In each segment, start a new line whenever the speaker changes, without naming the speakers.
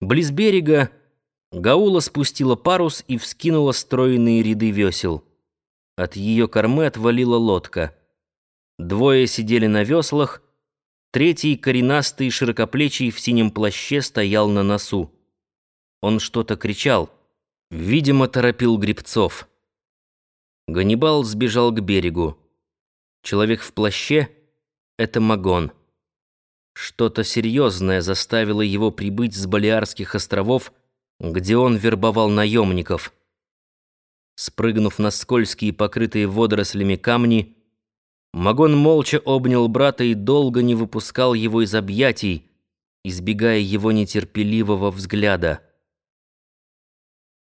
Близ берега Гаула спустила парус и вскинула стройные ряды весел. От ее кормы отвалила лодка. Двое сидели на веслах, третий, коренастый, широкоплечий, в синем плаще, стоял на носу. Он что-то кричал, видимо, торопил гребцов. Ганнибал сбежал к берегу. Человек в плаще — это Магон. Что-то серьезное заставило его прибыть с Балиарских островов, где он вербовал наемников. Спрыгнув на скользкие, покрытые водорослями камни, Магон молча обнял брата и долго не выпускал его из объятий, избегая его нетерпеливого взгляда.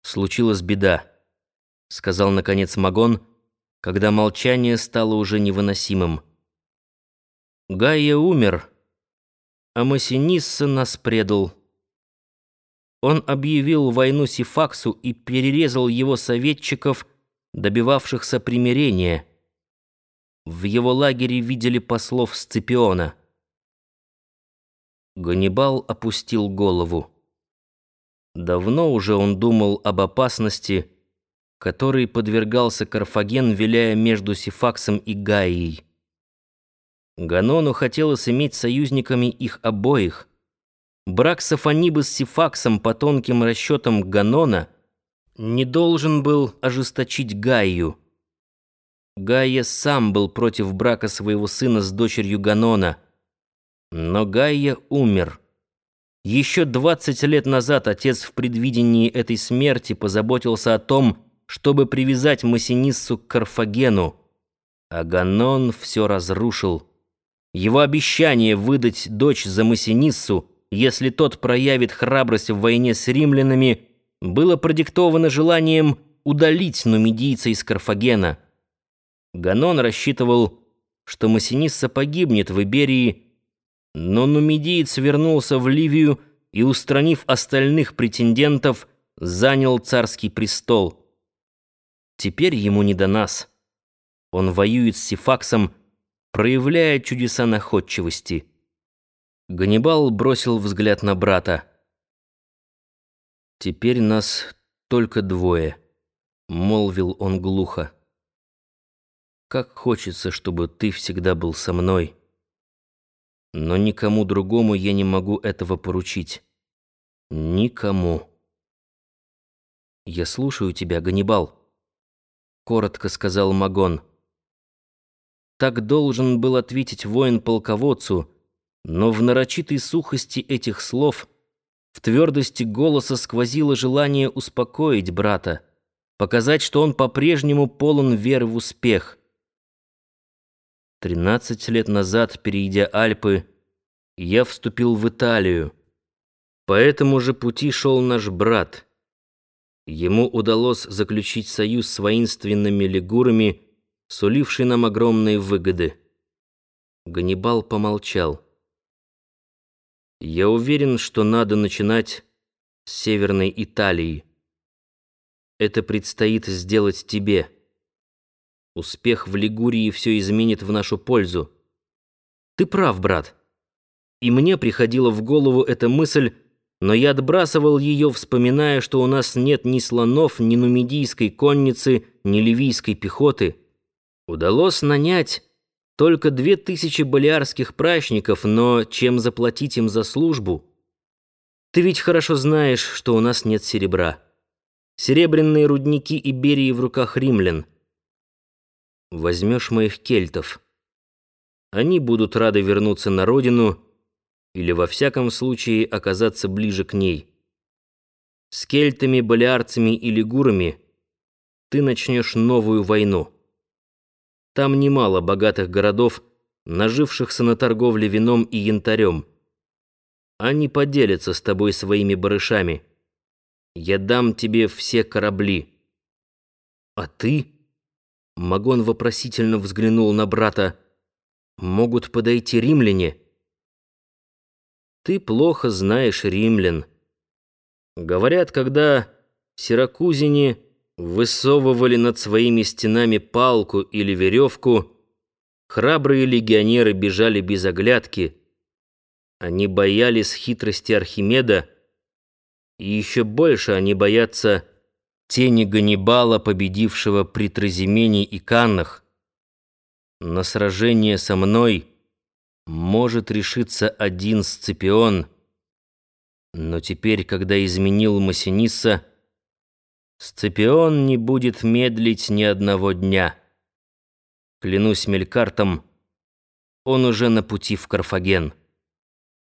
«Случилась беда», — сказал, наконец, Магон, когда молчание стало уже невыносимым. «Гайя умер», — а Массинисса нас предал. Он объявил войну Сифаксу и перерезал его советчиков, добивавшихся примирения. В его лагере видели послов Сципиона. Ганнибал опустил голову. Давно уже он думал об опасности, которой подвергался Карфаген, виляя между Сифаксом и Гаией. Ганону хотелось иметь союзниками их обоих. Брак Сафонибы с Сифаксом по тонким расчетам Ганона не должен был ожесточить Гаю. Гайя сам был против брака своего сына с дочерью Ганона. Но Гайя умер. Еще двадцать лет назад отец в предвидении этой смерти позаботился о том, чтобы привязать Массиниссу к Карфагену, а Ганон все разрушил. Его обещание выдать дочь за Массиниссу, если тот проявит храбрость в войне с римлянами, было продиктовано желанием удалить нумидийца из Карфагена. Ганон рассчитывал, что Массинисса погибнет в Иберии, но нумидиец вернулся в Ливию и, устранив остальных претендентов, занял царский престол. Теперь ему не до нас. Он воюет с Сифаксом, проявляя чудеса находчивости. Ганнибал бросил взгляд на брата. «Теперь нас только двое», — молвил он глухо. «Как хочется, чтобы ты всегда был со мной. Но никому другому я не могу этого поручить. Никому». «Я слушаю тебя, Ганнибал», — коротко сказал Магон. Так должен был ответить воин полководцу, но в нарочитой сухости этих слов, в твердости голоса сквозило желание успокоить брата, показать, что он по-прежнему полон веры в успех. Тринадцать лет назад, перейдя Альпы, я вступил в Италию. По этому же пути шел наш брат. Ему удалось заключить союз с воинственными лигурами, суливший нам огромные выгоды. Ганнибал помолчал. Я уверен, что надо начинать с Северной Италии. Это предстоит сделать тебе. Успех в Лигурии все изменит в нашу пользу. Ты прав, брат. И мне приходила в голову эта мысль, но я отбрасывал ее, вспоминая, что у нас нет ни слонов, ни нумидийской конницы, ни ливийской пехоты. Удалось нанять только две тысячи болярских прачников, но чем заплатить им за службу? Ты ведь хорошо знаешь, что у нас нет серебра. Серебряные рудники Иберии в руках римлян. Возьмешь моих кельтов. Они будут рады вернуться на родину или, во всяком случае, оказаться ближе к ней. С кельтами, болярцами и лигурами ты начнешь новую войну. Там немало богатых городов, нажившихся на торговле вином и янтарем. Они поделятся с тобой своими барышами. Я дам тебе все корабли. А ты? Магон вопросительно взглянул на брата. Могут подойти римляне? Ты плохо знаешь римлян. Говорят, когда сиракузине высовывали над своими стенами палку или веревку, храбрые легионеры бежали без оглядки. Они боялись хитрости Архимеда И еще больше они боятся тени Ганнибала, победившего при Тразимене и Каннах. На сражение со мной может решиться один Сципион, но теперь, когда изменил Массиниса, Сципион не будет медлить ни одного дня. Клянусь мелькартом, он уже на пути в Карфаген.